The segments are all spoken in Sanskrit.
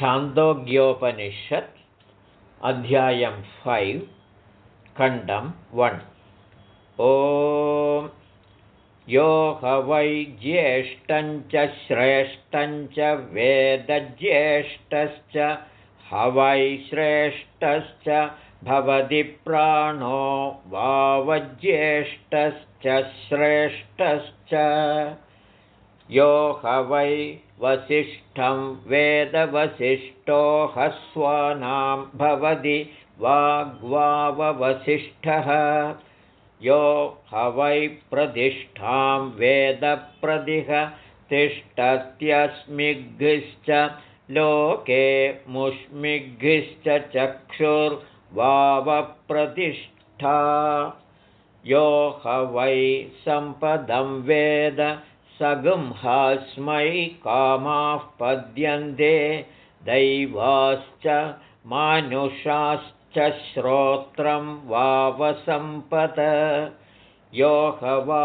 छान्दोग्योपनिषत् अध्यायं फैव् खण्डं वन् ॐ यो ह वै ज्येष्ठञ्च श्रेष्ठञ्च वेदज्येष्ठश्च ह वै श्रेष्ठश्च भवति प्राणो वावज्येष्ठश्च श्रेष्ठश्च यो ह वै वसिष्ठं वेदवसिष्ठो ह्स्वानां भवति वाग्वाववसिष्ठः। यो ह वै प्रतिष्ठां वेदप्रदिह तिष्ठत्यस्मिग्भिश्च लोके मुष्मिग्भिश्च चक्षुर्वावप्रतिष्ठा। यो ह वै सम्पदं वेद सगुंहास्मै कामाः पद्यन्ते दैवाश्च मानुषाश्च श्रोत्रं वावसम्पत यो ह वा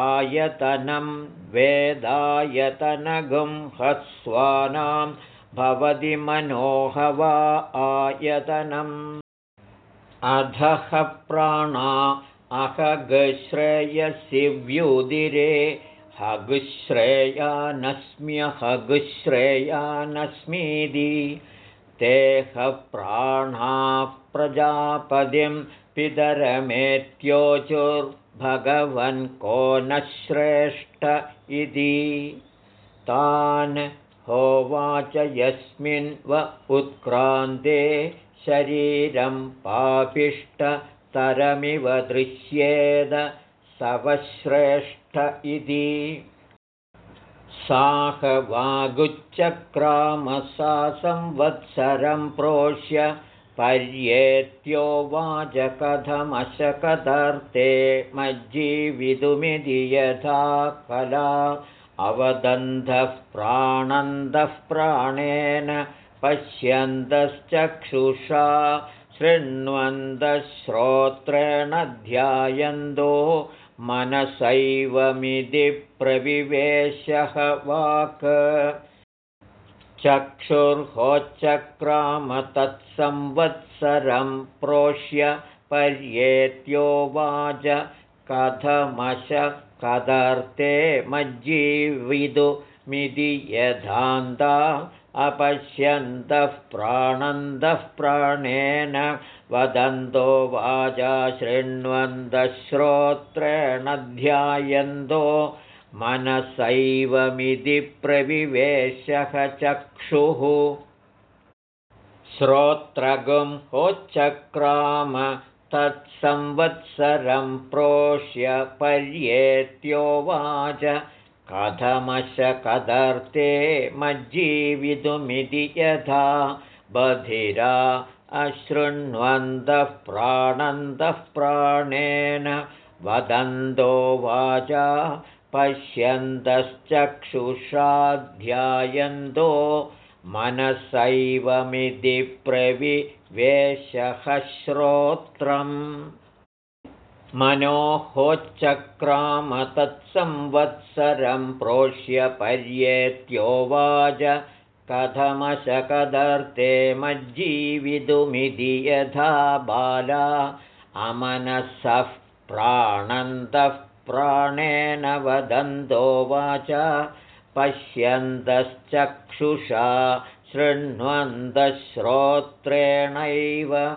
आयतनं वेदायतनगुंहस्वानां भवति मनोह वा आयतनम्। अधः प्राणा अहगश्रेयसि व्युदिरे हगुश्रेयानस्म्यहगुश्रेयानस्मीति तेह प्राणाः प्रजापतिं पितरमेत्योचुर्भगवन् को न श्रेष्ठ इति। तान् होवाच यस्मिन् व उत्क्रान्ते शरीरं पापिष्टतरमिव दृश्येद सवश्रेष्ठ इति। साहवागुच्चक्रामसा संवत्सरं प्रोष्य पर्येत्योवाचकथमशकदर्थे मज्जीविदुमिति यथा कला। अवदन्धः प्राणन्दः प्राणेन पश्यन्तश्चक्षुषा शृण्वन्तश्रोत्रेण ध्यायन्तो मनसैवमिति प्रविवेशः वाक्। चक्षुर्होच्चक्राम तत्संवत्सरं प्रोष्य पर्येत्योवाच कथमश कदर्थे मज्जीविदुमिति यथान्ता अपश्यन्तः प्राणन्दः प्राणेन वदन्तो वाचा शृण्वन्तश्रोत्रेण ध्यायन्तो मनसैवमिति प्रविवेशः चक्षुः। श्रोत्रगुं होच्चक्राम तत्संवत्सरं प्रोष्य पर्येत्योवाच कथमशकदर्थे मज्जीवितुमिति यथा बधिरा अशृण्वन्तः प्राणन्तः प्राणेन वदन्तो वाचा पश्यन्तश्चक्षुषाध्यायन्तो मनसैवमिति प्रविवेशः श्रोत्रम् मनोहोच्चक्राम तत्संवत्सरं प्रोष्य पर्येत्योवाच कथमशकदर्थे मज्जीवितुमिति यथा बाला। अमनसः प्राणन्तः प्राणेन वदन्तो वाच। पश्यन्तश्चक्षुषा शृण्वन्तश्रोत्रेणैव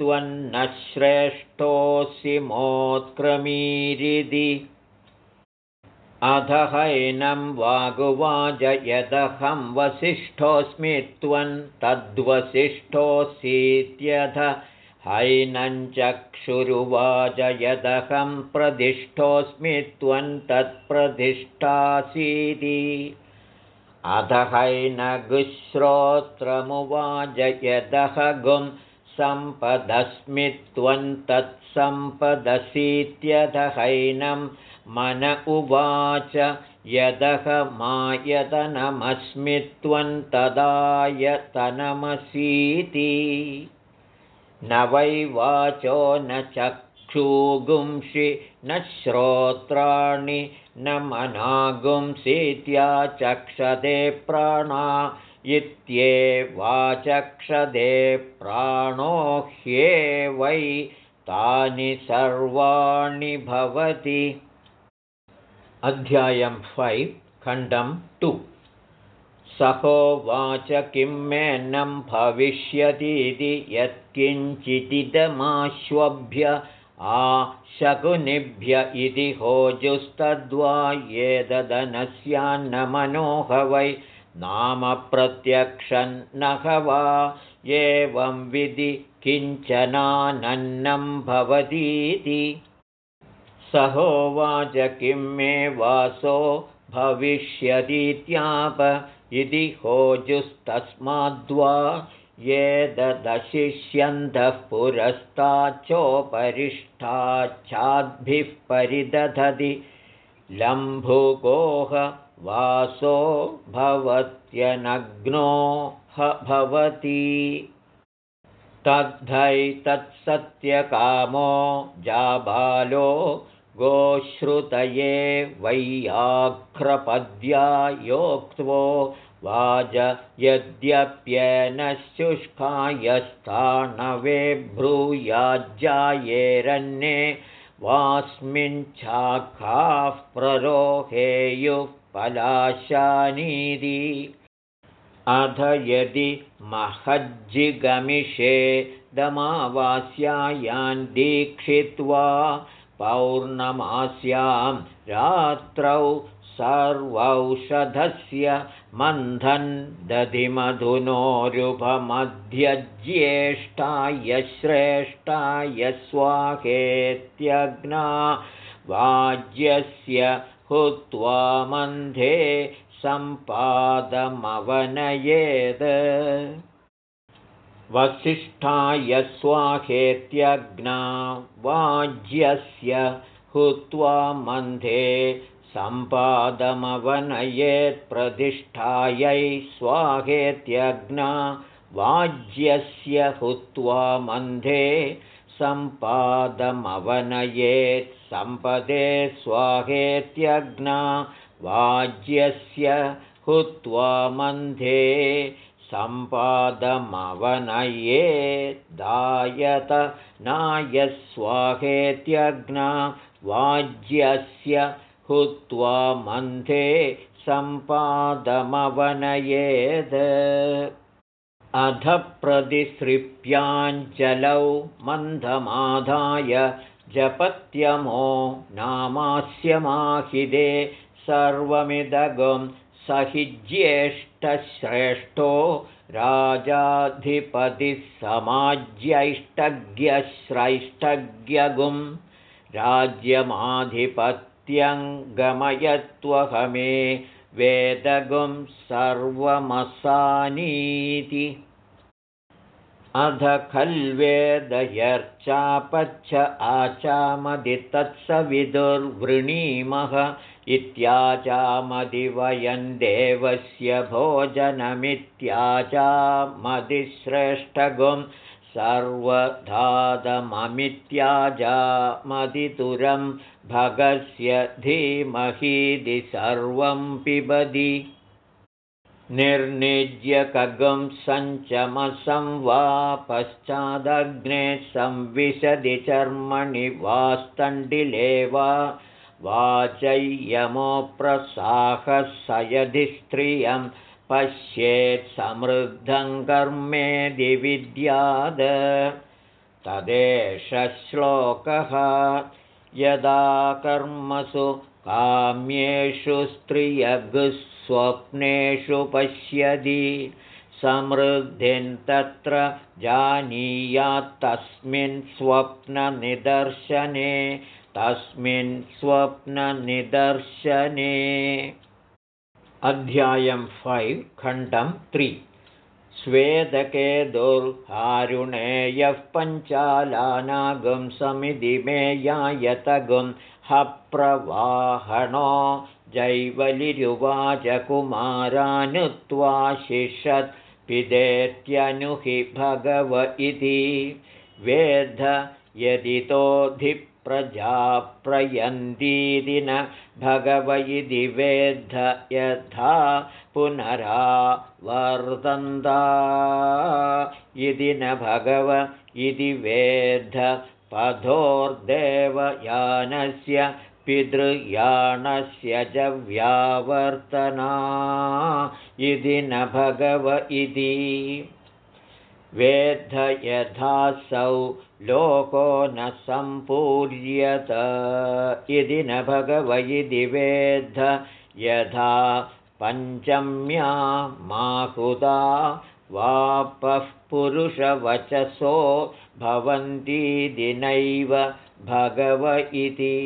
अभिसमेत्योचुर्भगवन्नेधित्वन्न श्रेष्ठोऽसि मोत्क्रमीरिति अधहैनं वागुवाच यदहं वसिष्ठोऽस्मि त्वं तद्वसिष्ठोऽसीत्यथ। हैनञ्चक्षुरुवाच यदहं प्रदिष्टोऽस्मि त्वं तत्प्रदिष्टासीति अध हैनगुश्रोत्रमुवाच यदह गुं सम्पदस्मि तत्सम्पदसीत्यधहैनं। मन उवाच यदहमायतनमस्मि त्वन्तदायतनमसीति न वै वाचो न चक्षुगुंषि न श्रोत्राणि न मनागुंसीत्या चक्षते प्राणा इत्येवाचक्षदे प्राणो ह्येवै तानि सर्वाणि भवति। अध्यायं फैव् खण्डं टु। सहोवाच किं मेन्नं भविष्यतीति यत्किञ्चिदिदमाश्वभ्य आ शकुनिभ्य इति होजुस्तद्वा एतदनस्यान्न मनोह वै नाम प्रत्यक्षन्नह वा एवं विधि किञ्चनानन्नं भवतीति। सहोवाच किं मे वासो भविष्यतीत्याप इति होजुस्तस्माद्वा ये ददशिष्यन्तः पुरस्ताच्चोपरिष्ठाच्छाद्भिः परिदधति। लम्भुकोह वासो भवत्यनग्नो ह भवति। तद्धैतत्सत्यकामो जाबालो गोश्रुतये वैयाघ्रपद्या योक्त्वो वाज यद्यप्येन शुष्कायस्ताणवे ब्रूयाज्जायेरन्ये वास्मिञ्छाखाः प्ररोहेयुः पलाशानीति अध यदि महज्जिगमिषे दमावास्यायान् दीक्षित्वा पौर्णमास्यां रात्रौ सर्वौषधस्य मन्थन् दधिमधुनोरुपमध्यज्येष्ठाय श्रेष्ठाय स्वाहेत्यग्ना वाज्यस्य हुत्वा मन्धे सम्पादमवनयेत् वसिष्ठाय स्वाहेत्यग्ना वाज्यस्य हुत्वा मन्धे सम्पादमवनयेत्प्रतिष्ठायै स्वाहेत्यग्ना वाज्यस्य हुत्वा मन्धे सम्पादमवनयेत् सम्पदे स्वाहेत्यग्ना वाज्यस्य हुत्वा मन्धे सम्पादमवनयेदायत नायस्वाहेत्यग्ना वाज्यस्य हुत्वा मन्धे सम्पादमवनयेद्। अध प्रतिसृप्याञ्चलौ जपत्यमो नामास्यमाहिदे सर्वमिदगं स हि ज्येष्ठश्रेष्ठो राजाधिपतिः समाज्यैष्टज्ञश्रैष्ठज्ञगुं राज्यमाधिपत्यङ्गमयत्वहमे वेदगुं सर्वमसानीति अध खल्वेदयर्चापच्छ आचामदितत्सविदुर्वृणीमः इत्याचामदिवयन् देवस्य भोजनमित्याचामदिश्रेष्ठगुं सर्वधादममित्याजामदितुरं भगस्य धीमहीदि सर्वं पिबदि निर्निज्यकगुं सञ्चमसं वा पश्चादग्ने संविशदि चर्मणि वास्तण्डिले वा वाचय्यमोप्रसाहसयधि स्त्रियं पश्येत् समृद्धं कर्मेदि विद्याद तदेष श्लोकः। यदा कर्मसु काम्येषु स्त्रियगुस्वप्नेषु पश्यति समृद्धिं तत्र जानीयात्तस्मिन् स्वप्ननिदर्शने तस्मिन् स्वप्ननिदर्शने। अध्यायं फैव् खण्डं त्रि। स्वेदके दुर्हारुणेयः पञ्चालानागं समिति मे जैवलिरुवाचकुमारानुत्वाशिषत् पिदेत्यनुहि भगव इति। वेद यदितोऽधिप्रजा प्रयन्तीति न भगव इति वेद्ध यथा पुनरा वर्तन्ता इति न भगव इति वेद्ध पथोर्देवयानस्य पितृयाणस्य च व्यावर्तना इति न भगव इति। वेद्ध यथासौ लोको न सम्पूर्यत इति न भगव इति वेद्ध यथा पञ्चम्या माहुदा वापः पुरुषवचसो भवन्तीति नैव भगव इति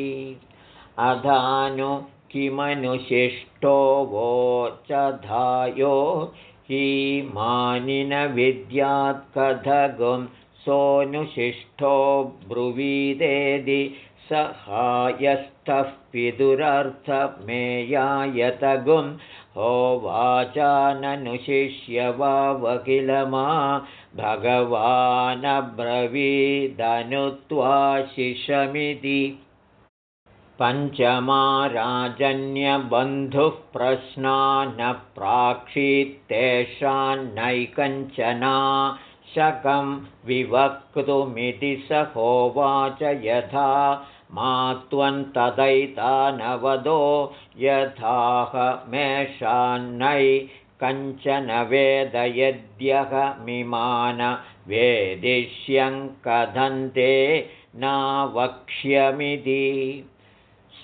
अधानु किमनुशिष्टो वोचधायो हि मानिनविद्यात्कथगुं सोऽनुशिष्टो ब्रुवीदेदि सहायस्थः पितुरर्थमेयायतगुं होवाचाननुशिष्य वावकिल मा भगवानब्रवीदनुत्वाशिषमिति पञ्चमाराजन्यबन्धुः प्रश्ना न शकं विवक्तुमिति स होवाच यथा मा त्वन्तदैतानवदो यथाहमेषान्नै कञ्चन वेदयद्यहमिमान वेदिष्यं कथन्ते नावक्ष्यमिति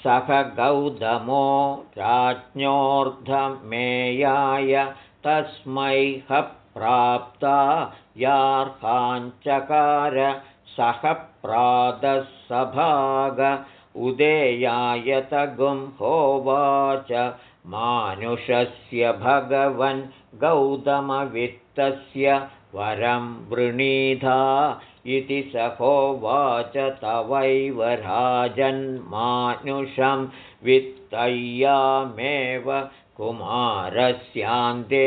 सह गौतमो राज्ञोऽर्धमेयाय तस्मै ह प्राप्ता यार्काञ्चकार सह प्रातःसभाग उदेयायतगुं होवाच मानुषस्य भगवन् गौतमवित्तस्य वरं वृणीधा इति स होवाच तवैव राजन्मानुषं वित्तय्यामेव कुमारस्यान्ते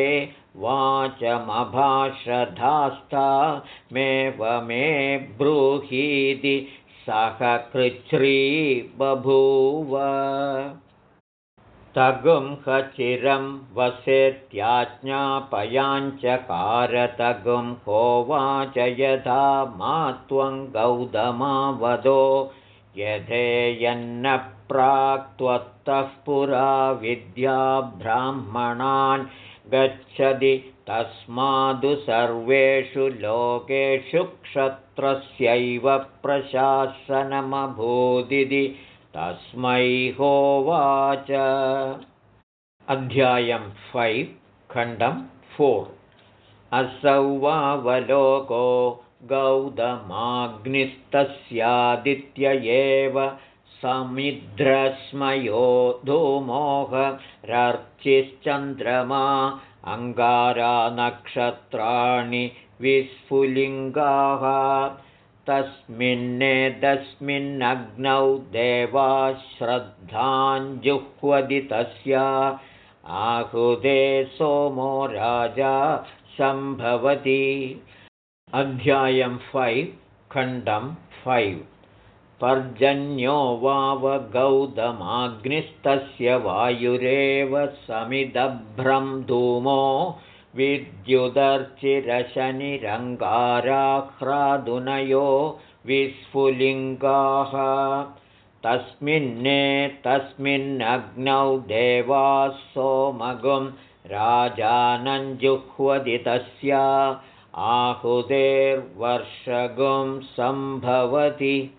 वाचमभाषधास्तामेव मे ब्रूहीति सह कृच्छ्री बभूव तगुं खचिरं वसेत्याज्ञापयाञ्चकारतगुं होवाच यथा मा त्वं गौतमावदो यथेयन्न प्राक्त्वत्तः पुरा विद्या ब्राह्मणान् गच्छति तस्मादु सर्वेषु लोकेषु क्षत्रस्यैव प्रशासनमभूदिति तस्मै होवाच। अध्यायं फैव् खण्डं फोर्। असौ वावलोको गौतमाग्निस्तस्यादित्य एव समिद्रस्मयो धूमोहरर्चिश्चन्द्रमा अङ्गारानक्षत्राणि विस्फुलिङ्गाः तस्मिन्नेतस्मिन्नग्नौ देवा श्रद्धाञ्जुह्वदि तस्य। आहुदे सोमो राजा सम्भवति। अध्यायं फैव् खण्डं फैव् पर्जन्यो वावगौतमाग्निस्तस्य वायुरेव समिदभ्रं धूमो विद्युदर्चिरशनिरङ्गाराह्रादुनयो विस्फुलिङ्गाः। तस्मिन्ने तस्मिन्नग्नौ देवाः सोमगुं राजानञ्जुह्वदि तस्य आहुतेर्वर्षगुं सम्भवति।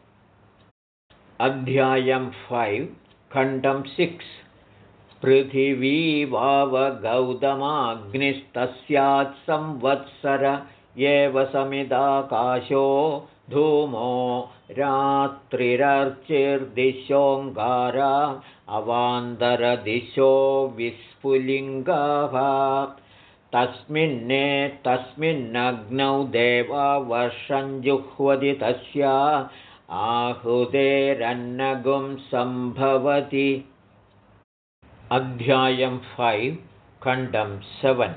अध्यायं फैव् खण्डं सिक्स् पृथिवी वावगौतमाग्निस्तस्यात् संवत्सर एव समिदाकाशो धूमो रात्रिरर्चिर्दिशोऽङ्गारा अवान्तरदिशो विस्फुलिङ्गाः तस्मिन्ने तस्मिन्नग्नौ देवा वर्षं जुह्वति तस्या आहुतेरन्नगुं सम्भवति अध्यायं फैव् खण्डं सेवन्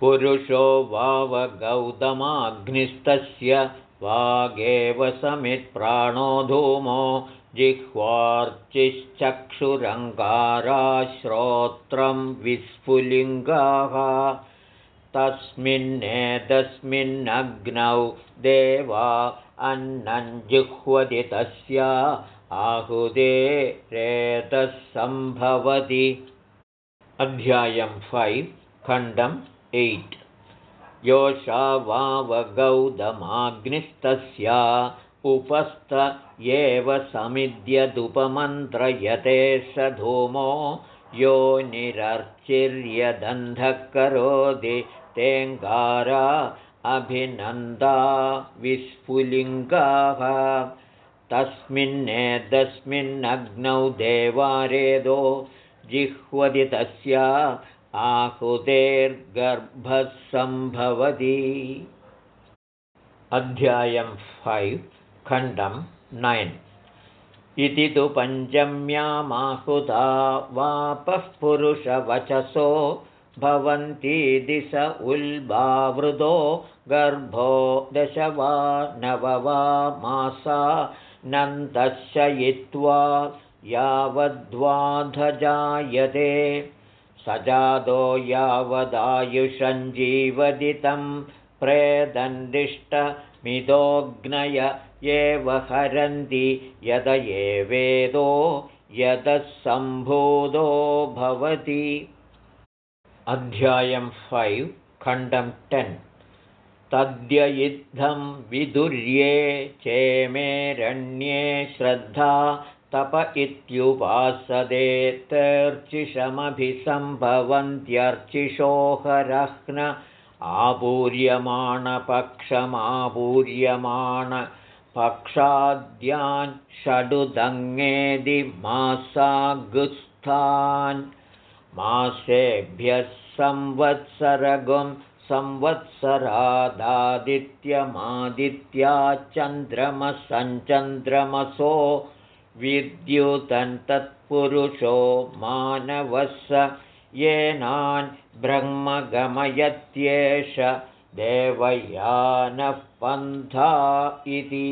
पुरुषो वावगौतमाग्निस्तस्य वागेव समित्प्राणो धूमो जिह्वार्चिश्चक्षुरङ्गाराश्रोत्रं विस्फुलिङ्गाः। तस्मिन्नेतस्मिन्नग्नौ देवा अन्नञ्जुह्वति तस्या आहुदे रेतः सम्भवति। अध्यायं फैव् खण्डम् एय्ट् योषा वावगौदमाग्निस्तस्या उपस्त एव समिद्यदुपमन्त्रयते स धूमो। यो निरर्चिर्यदन्धः करोति तेङ्गारा अभिनन्दा विस्फुलिङ्गाः तस्मिन्नेतस्मिन्नग्नौ देवारेदो जिह्वति तस्या आहुतेर्गर्भः सम्भवति अध्यायं फैव् खण्डं नैन्। इति तु पञ्चम्यामाहुता वापः पुरुषवचसो भवन्ति दिश उल्बावृतो गर्भो दश वा नव वा मासा नन्तशयित्वा यावद्वाधजायते। सजादो यावदायुषञ्जीवति तं प्रेदन्दिष्टमिदोऽग्नय एव हरन्ति। यद एवेदो यतः सम्भूतो भवति। अध्यायं फैव् खण्डं टेन् तद्ययुद्धं विदुर्ये चेमेरण्ये श्रद्धा तप इत्युपासदेतर्चिषमभिसम्भवन्त्यर्चिषोहरह्न आपूर्यमाणपक्षमापूर्यमाण पक्षाद्यान् षडुदङ्गेदिमासागुस्थान् मासेभ्यः संवत्सरगुं संवत्सरादादित्यमादित्या चन्द्रमसञ्चन्द्रमसो विद्युतन्तत्पुरुषो मानवः येनान् ब्रह्मगमयत्येष देवयानः पन्था इति।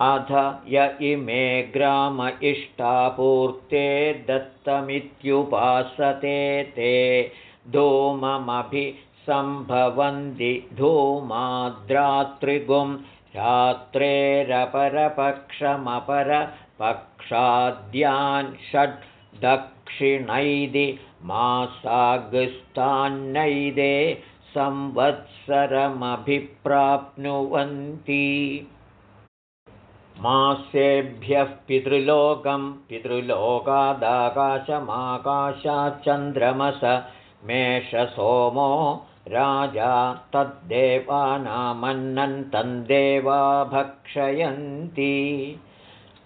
अथ य इमे ग्राम इष्टापूर्ते दत्तमित्युपासते ते धूममभिसम्भवन्ति धूमाद्रातृगुं रात्रेरपरपक्षमपरपक्षाद्यान् षड् दक्षिणैदि मासागस्तान्नैदे संवत्सरमभिप्राप्नुवन्ति। मासेभ्यः पितृलोकं पितृलोकादाकाशमाकाशाच्चन्द्रमस मेषसोमो राजा तद्देवानामन्नन्तन्देवा भक्षयन्ति।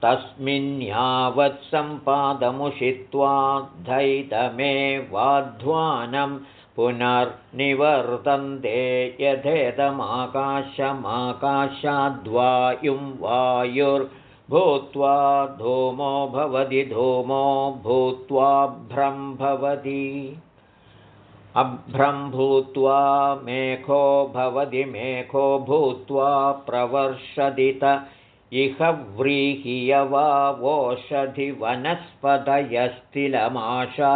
तस्मिन्यावत्सम्पादमुषित्वा धैतमे वाध्वानं पुनर्निवर्तन्ते यथेदमाकाशमाकाशाद्वायुं वायुर्भूत्वा धूमो भवति धूमो भूत्वा भ्रम्भवति अभ्रम्भूत्वा मेघो भवति मेघो भूत्वा प्रवर्षदित। इह व्रीहियवावोषधिवनस्पतयस्तिलमाशा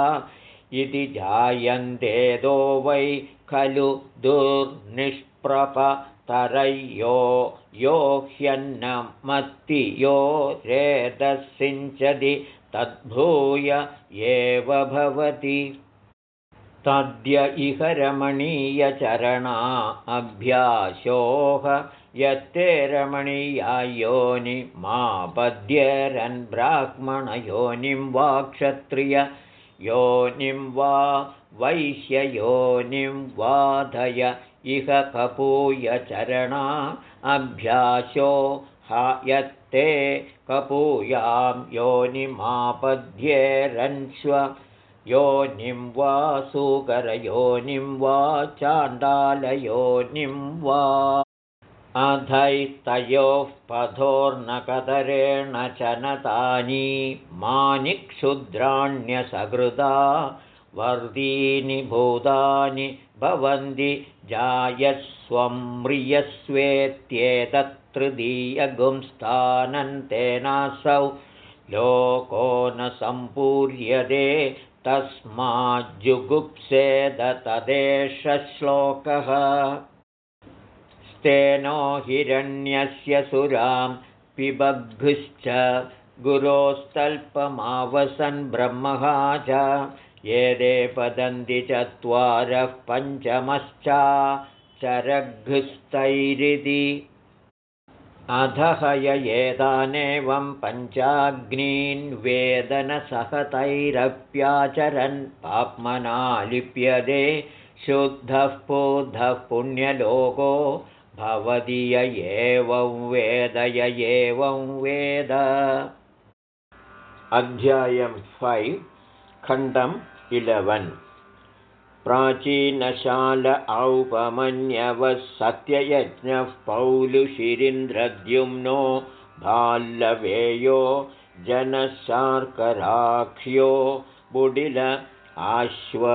इति जायन्तेदो वै खलु दुर्निष्प्रपतरय्यो यो ह्यन्नमत्ति यो रेदसिञ्चति तद्भूय एव भवति तद्य इह रमणीयचरणा अभ्यासोह यत्ते रमणीयायोनि मा ब्राह्मणयोनिं वा क्षत्रिययोनिं वा वैश्ययोनिं वाधय इह कपूयचरणा अभ्यासो हा यत्ते कपूयां योनिमापद्येरन्स्व योनिं वा सुकरयोनिं वा चाण्डालयोनिं वा अधैस्तयोः पथोर्नकतरेण च नतानि मानि क्षुद्राण्यसकृदा वर्दीनि भूतानि भवन्ति जायस्वं म्रियस्वेत्येतत्तृदीयगुंस्थानन्तेनासौ लोको न सम्पूर्यते तस्माज्जुगुप्सेद तदेश श्लोकः स्तेनो हिरण्यस्य सुरां पिबग्भुश्च गुरोस्तल्पमावसन् ब्रह्महा च ये पतन्ति चत्वारः पञ्चमश्चाचरघुस्तैरिति अधः य एतानेवं पञ्चाग्नीन् वेदनसहतैरप्याचरन् पाप्मना लिप्यते शुद्धः पोधः पुण्यलोको भवति य एवं वेद य एवं वेद। अध्यायं फैव् खण्डम् इलवन् प्राचीनशाल औपमन्यवः सत्ययज्ञः पौलुशिरिन्द्रद्युम्नो भाल्लवेयो जनशार्कराख्यो बुडिल आश्वतराश्विष्ठे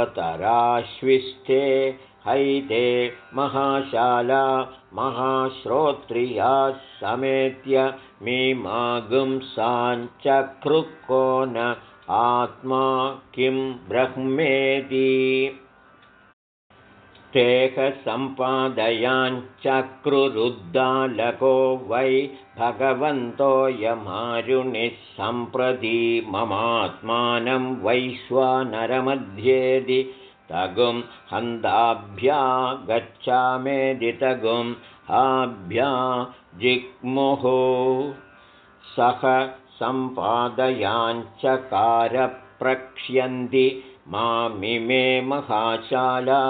हैते महाशाला महाश्रोत्रियाः समेत्य मीमागुंसाञ्चक्रुको न आत्मा किं ब्रह्मेति देहसम्पादयाञ्चक्रुरुद्दालको वै भगवन्तोऽयमारुणिः सम्प्रति ममात्मानं वैश्वानरमध्येदि तगुं हन्ताभ्या गच्छामेदि तगुं हाभ्या जिग्मुः। सह सम्पादयाञ्चकारप्रक्ष्यन्ति मामिमे महाशाला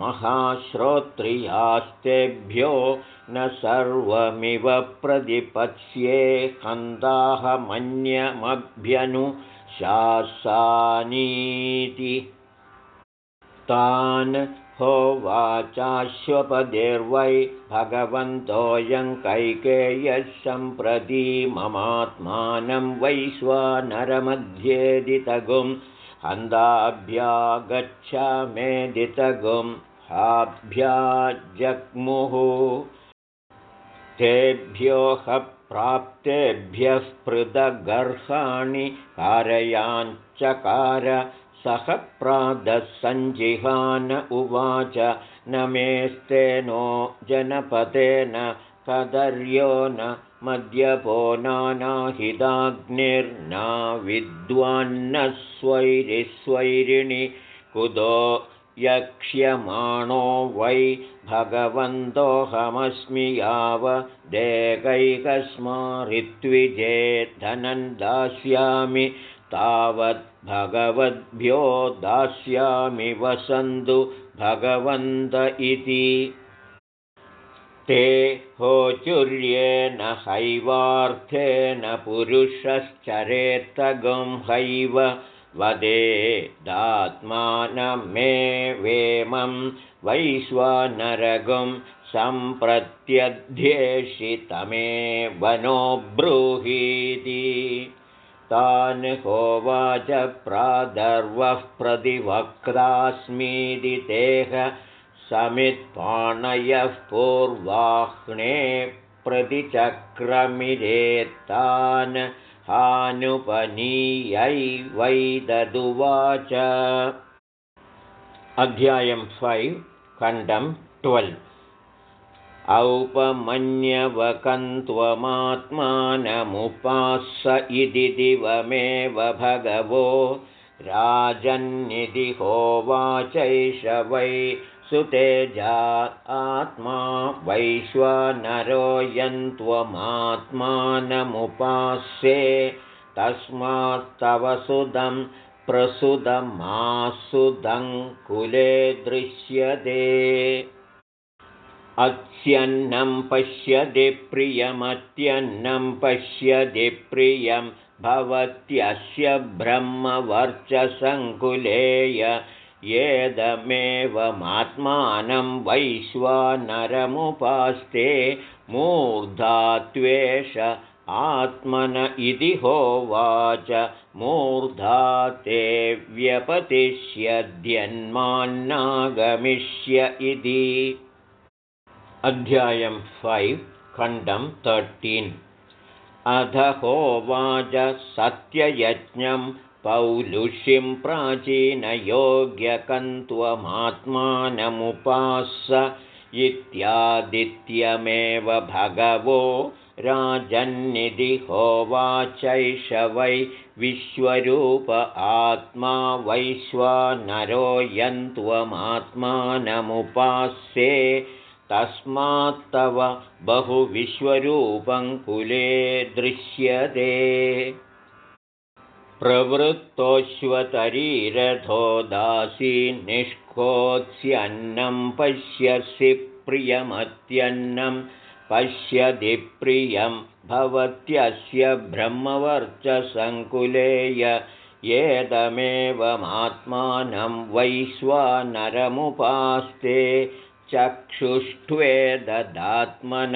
महाश्रोत्रियास्तेभ्यो न सर्वमिव प्रतिपत्स्ये कन्दाहमन्यमभ्यनुशासानीति तान् होवाचाश्वपदेर्वै भगवन्तोऽयं कैकेयः सम्प्रति ममात्मानं वैश्वानरमध्येदितगुं हन्दाभ्या गच्छामेदितगुं हाभ्या जग्मुः तेभ्योह प्राप्तेभ्यः पृथगर्हाणि कारयाञ्चकार। सह प्रादः उवाच न मेस्तेनो जनपदेन कदर्यो न मद्यपो नानाहिताग्निर्ना विद्वान्न स्वैरिस्वैरिणि कुतो यक्ष्यमाणो वै भगवन्तोऽहमस्मि यावदेकैकस्मारित्विजे धनं दास्यामि तावद्भगवद्भ्यो दास्यामि वसन्तु भगवन्त इति। ते होचुर्येण हैवार्थेन पुरुषश्चरेत्तगं हैव वदेदात्मानमेवेमं वैश्वानरगं सम्प्रत्यध्येषितमेवनो ब्रूहीति तान् होवाच प्रादर्वः प्रतिवक्तास्मीति तेह समित्पाणयः पूर्वाह्णे प्रतिचक्रमिरेत्तान् हानुपनीयै वै ददुवाच अध्यायं फैव् खण्डं ट्वेल्व्। औपमन्यवकन्त्वमात्मानमुपास इति दिवमेव भगवो। राजन्निधि होवाचैष वै सुतेजा आत्मा वैश्वानरोयन्त्वमात्मानमुपास्ये तस्मात्तव सुदं प्रसुदमासुदं कुले दृश्यते। अत्यन्नं पश्यति प्रियमत्यन्नं पश्यति प्रियं भवत्यस्य ब्रह्मवर्चसङ्कुलेय येदमेवमात्मानं वैश्वानरमुपास्ते मूर्धात्वेष आत्मन इति होवाच मूर्धा ते व्यपतिष्यद्यन्मान्नागमिष्य इति। अध्यायं फैव् खण्डं तर्टीन् अध होवाच सत्ययज्ञं पौलुषिं प्राचीनयोग्यकन्त्वमात्मानमुपास इत्यादित्यमेव भगवो राजन्निधि होवाचैष वै विश्वरूप आत्मा वैश्वानरो यन्त्वमात्मानमुपास्ये तस्मात्तव बहुविश्वरूपं कुले दृश्यते प्रवृत्तोऽश्वतरीरथो दासी निष्कोत्स्यन्नं पश्यसि प्रियमत्यन्नं पश्यति प्रियं भवत्यस्य ब्रह्मवर्चसङ्कुलेय येदमेवमात्मानं वैश्वानरमुपास्ते चक्षुष्वेददात्मन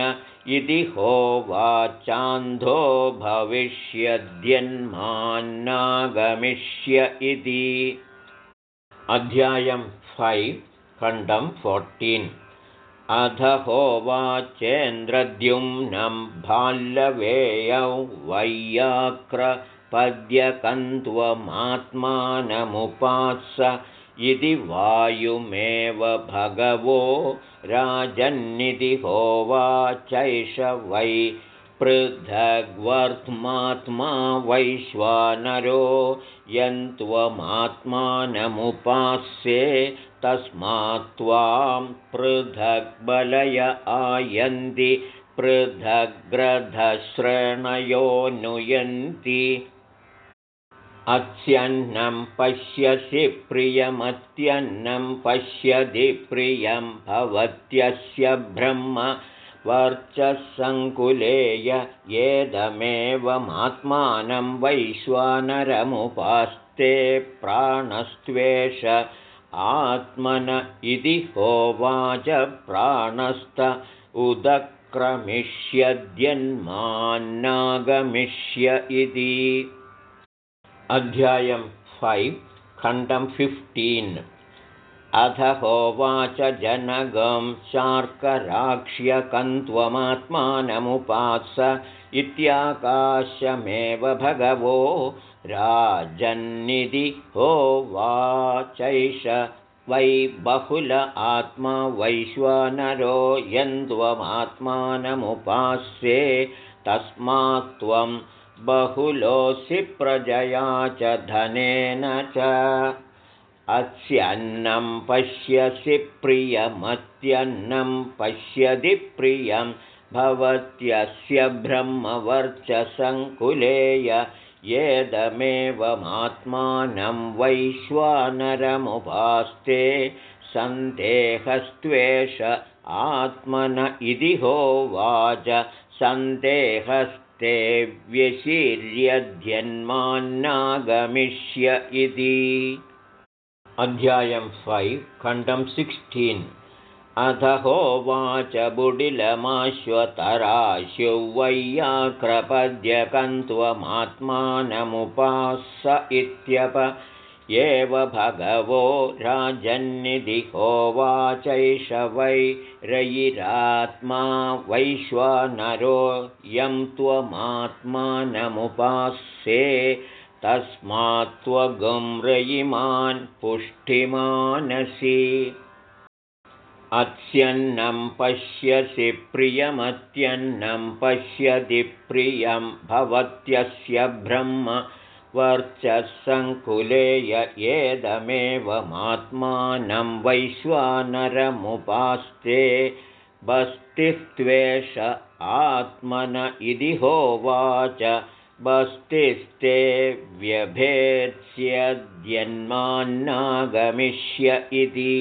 इति होवाचान्धो भविष्यद्यन्मान्नागमिष्य इति। अध्यायं फैव् खण्डं फोर्टीन्। अध होवाचेन्द्रद्युम्नं भाल्लवेयौ वैयाक्रपद्यकन्त्वमात्मानमुपास इति वायुमेव भगवो राजन्निधि होवाचैष वै पृथग्वर्त्मात्मा वैश्वानरो यन्त्वमात्मानमुपास्ये तस्मात् त्वां पृथग्बलय आयन्ति पृथग्रधश्रणयो नुयन्ति अत्स्यन्नं पश्यसि प्रियमत्यन्नं पश्यति प्रियं भवत्यस्य ब्रह्म वर्चसङ्कुलेय येदमेवमात्मानं वैश्वानरमुपास्ते प्राणस्त्वेष आत्मन इति होवाच प्राणस्त उदक्रमिष्यद्यन्मान्नागमिष्य इति अध्यायं फैव् खण्डं फिफ्टीन् अथ होवाच जनगं शार्कराक्ष्यकन्त्वमात्मानमुपास इत्याकाशमेव भगवो राजन्निधि होवाचैष वै बहुल आत्मा वैश्वानरो यन्त्वमात्मानमुपास्ये तस्मात् त्वं बहुलोऽसि प्रजया च धनेन च। अस्यन्नं पश्यसि प्रियमत्यन्नं पश्यति प्रियं भवत्यस्य ब्रह्मवर्चसङ्कुलेय येदमेवमात्मानं वैश्वानरमुपास्ते सन्देहस्त्वेष आत्मन इति होवाच सन्देहस् ते व्यशीर्यध्यन्मान्नागमिष्य इति। अध्यायं फैव् खण्डं सिक्स्टीन् अध होवाच बुडिलमाश्वतराशु वैयाक्रपद्यकन्त्वमात्मानमुपास इत्यप एव भगवो राजन्निधि होवाचैष वै रयिरात्मा वैश्वानरो यं त्वमात्मानमुपास्ये तस्मात् त्वगं रयिमान् पुष्टिमानसि। अत्स्यन्नं पश्यसि प्रियमत्यन्नं पश्यति प्रियं भवत्यस्य ब्रह्म वर्चसङ्कुलेय येदमेवमात्मानं वैश्वानरमुपास्ते बस्तिस्त्वेष आत्मन इति होवाच बस्तिस्ते व्यभेत्स्यद्यन्मान्नागमिष्य इति।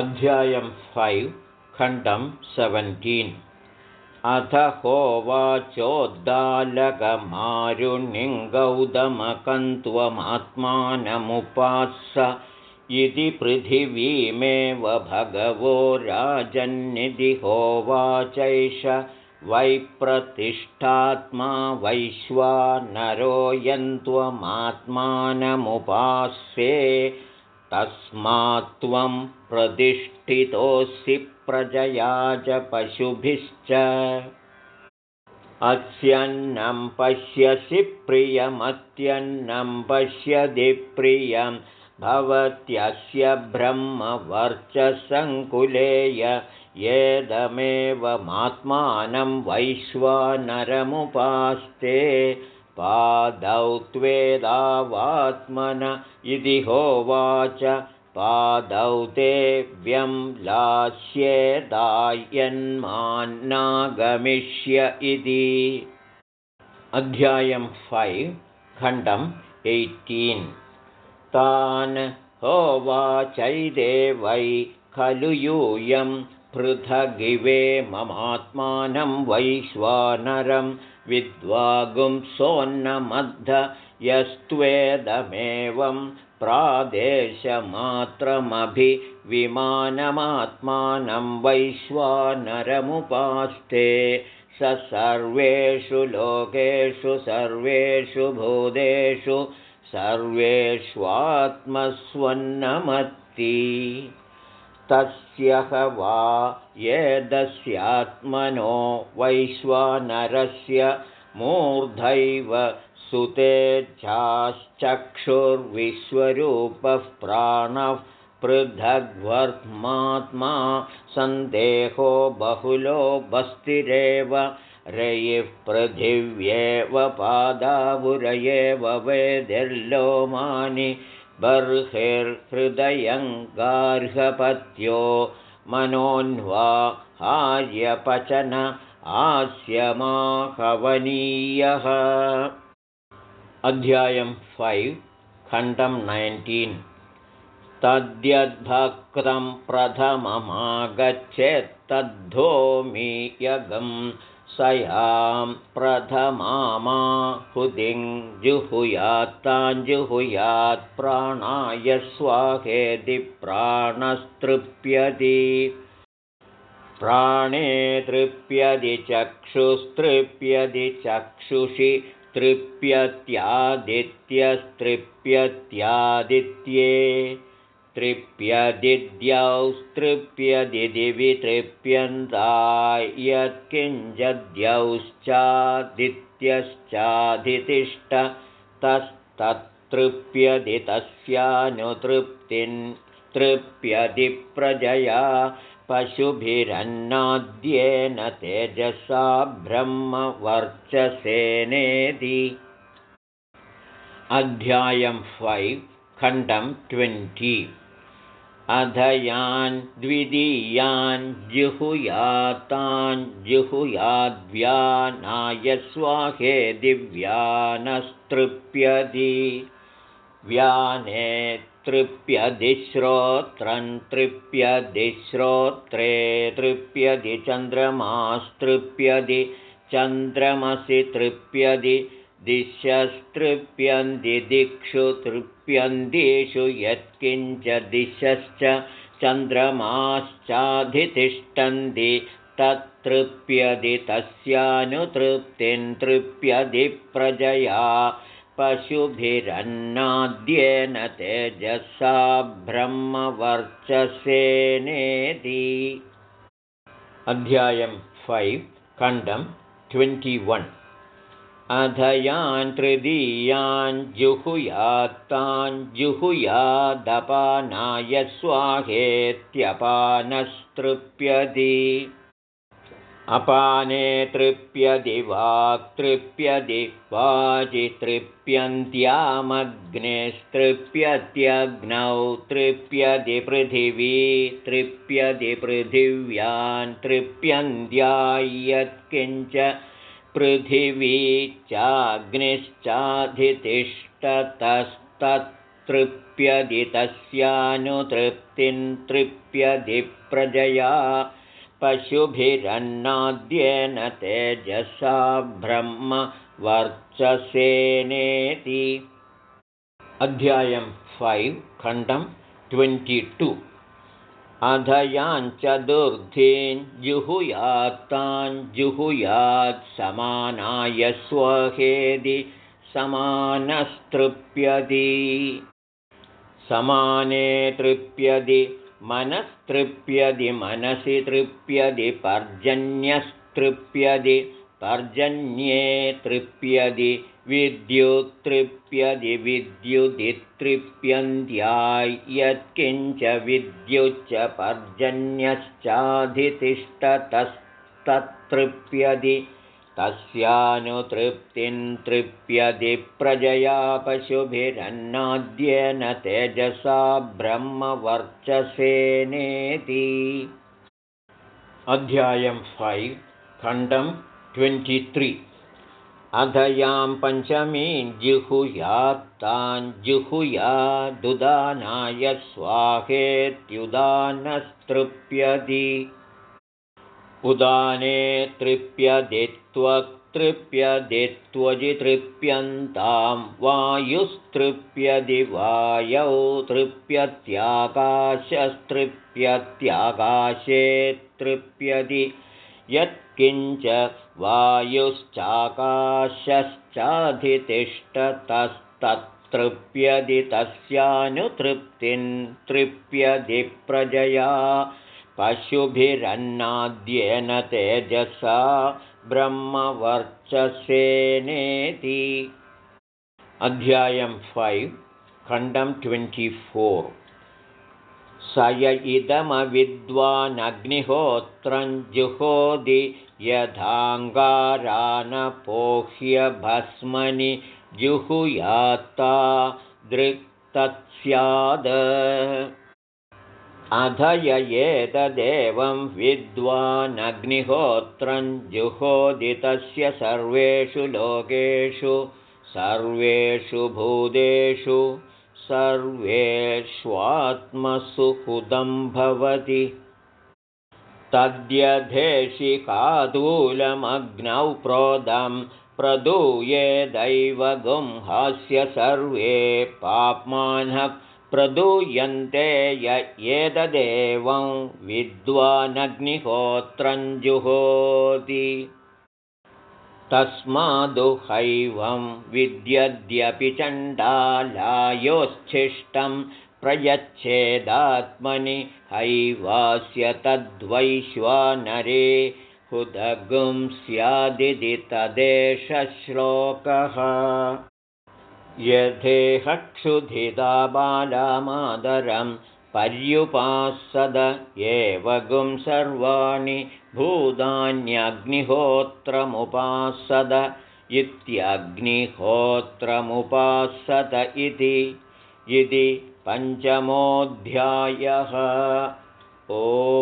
अध्यायं फैव् खण्डं सेवेण्टीन् अथ होवाचोद्दालकमारुणिं गौतमकन्त्वमात्मानमुपास इति पृथिवीमेव भगवो राजन्निधि होवाचैष वैप्रतिष्ठात्मा वैश्वानरो यन्त्वमात्मानमुपास्ये तस्मात् त्वं प्रतिष्ठितोऽसि प्रजया च पशुभिश्च। अस्यन्नं पश्यसि प्रियमत्यन्नं पश्यति प्रियं भवत्यस्य ब्रह्मवर्चसङ्कुलेय येदमेवमात्मानं वैश्वानरमुपास्ते पादौ त्वेदावात्मन इति होवाच पादौ ते व्यं लास्येदायन्मान्नागमिष्य इति। अध्यायं फैव् खण्डम् एय्टीन् तान् होवाचैदे वै खलु यूयं पृथगिवे ममात्मानं वैश्वानरं विद्वागुं सोन्नमद्ध यस्त्वेदमेवं प्रादेशमात्रमभिविमानमात्मानं वैश्वानरमुपास्ते स सर्वेषु लोकेषु सर्वेषु भूतेषु सर्वेष्वात्मस्वन्नमत्ति। तस्य ह वा यदस्यात्मनो वैश्वानरस्य मूर्धैव सुतेच्छाश्चक्षुर्विश्वरूपः प्राणः पृथग्वर्मात्मा सन्देहो बहुलो बस्तिरेव रयिः पृथिव्येव पादावुरयेव वेदिर्लोमानि बर्हिर्हृदयं गार्हपत्यो मनोन्वा हार्यपचन आस्यमाहवनीयः अध्यायं फैव् खण्डं नैन्टीन्। तद्यद्भक्तं प्रथममागच्छेत्तद्धोमीयगं स यां प्रथमामाहुतिं जुहुयात्ताञ्जुहुयात् प्राणाय स्वाहेति प्राणस्तृप्यति। प्राणे तृप्यदि चक्षुस्तृप्यदि चक्षुषि तृप्यत्यादित्यस्तृप्यत्यादित्ये तृप्यदिद्यौस्तृप्यदि दिवि तृप्यन्तायत्किञ्जद्यौश्चादित्यश्चाधितिष्ठ तस्तृप्यदि तस्यानुतृप्तिन् तृप्यदि प्रजया पशुभिरन्नाद्येन तेजसा ब्रह्मवर्चसेनेति अध्यायं फैव् खण्डं ट्वेण्टि अधयान् द्वितीयान् जुहुयातान् जुहुयाद्व्यानाय स्वाहे दिव्यानस्तृप्यति व्याने तृप्यधिश्रोत्रं तृप्यधिश्रोत्रे तृप्यधि चन्द्रमास्तृप्यदि चन्द्रमसि तृप्यदि दिशस्तृप्यन्ति दिक्षु तृप्यन्तीषु यत्किञ्च दिशश्च चन्द्रमाश्चाधितिष्ठन्ति तत्तृप्यदि तस्यानुतृप्तिं तृप्यदि प्रजया पशुभिरन्नाद्येन तेजसा ब्रह्मवर्चसेनेति। अध्यायं फैव् खण्डं ट्वेण्टि वन् अधयान् तृतीयान् जुहुयात्तान् जुहुयादपानाय स्वाहेत्यपानस्तृप्यति अपाने तृप्यदि वाक्तृप्यदि वाचि तृप्यन्त्यामग्नेस्तृप्यत्यग्नौ तृप्यदि पृथिवी तृप्यदि पृथिव्यान् तृप्यन्त्यायत्किञ्च पृथिवी चाग्निश्चाधितिष्ठतस्तृप्यदि तस्यानुतृप्तिं तृप्यदि प्रजया पशुभिरन्नाद्येन तेजसा ब्रह्म वर्चसेनेति। अध्यायं फैव् खण्डं ट्वेण्टिटु अधयाञ्चतुर्धीन् जुहुयात्ताञ्जुहुयात् समानाय स्वहेदि समानस्तृप्यति समाने तृप्यति मनस्तृप्यति मनसि तृप्यति पर्जन्यस्तृप्यति पर्जन्ये तृप्यति विद्युत्तृप्यति विद्युदितृप्यन्त्याय यत्किञ्च विद्युच्च पर्जन्यश्चाधितिष्ठतस्तृप्यति तस्यानुतृप्तिं तृप्यति प्रजया पशुभिरन्नाद्येन तेजसा ब्रह्मवर्चसेनेति। अध्यायं फैव् खण्डं ट्वेण्टित्रि अधयां पञ्चमीं जुहुयात्ताञ्जुहुयादुदानाय स्वाहेत्युदानस्तृप्यति उदाने तृप्यदि त्वक्तृप्यदित्वजितृप्यन्तां वायुस्तृप्यदि वायौ तृप्यत्याकाशस्तृप्यत्याकाशे तृप्यति यत्किञ्च वायुश्चाकाशश्चाधितिष्ठतस्तृप्यदि तस्यानुतृप्तिं तृप्यदि प्रजया पशुभिरन्नाद्येन तेजसा ब्रह्मवर्चसेनेति। अध्यायं फैव् खण्डं ट्वेण्टिफोर्। स य इदमविद्वानग्निहोत्रं जुहोदि यथाङ्गारानपोह्यभस्मनि जुहुयात्ता दृक्तत्स्याद। अध य एतदेवं विद्वानग्निहोत्रं जुहोदितस्य सर्वेषु लोकेषु सर्वेषु भूतेषु सर्वेष्वात्मसुहृदं भवति तद्यधेशिकादूलमग्नौ प्रोदं प्रदूये दैवगुंहास्य सर्वे पाप्मानः प्रदूयन्ते य एतदेवं विद्वानग्निहोत्रं जुहोति तस्मादुहैवं विद्यद्यपि चण्डालायोच्छिष्टं प्रयच्छेदात्मनि हैवास्य तद्वैश्वानरे हुदगुं स्यादिति तदेशश्लोकः। यथेहक्षुधिता बालामादरं पर्युपासद एव गुं सर्वाणि भूतान्यग्निहोत्रमुपासद इत्यग्निहोत्रमुपासत इति पञ्चमोऽध्यायः। ओ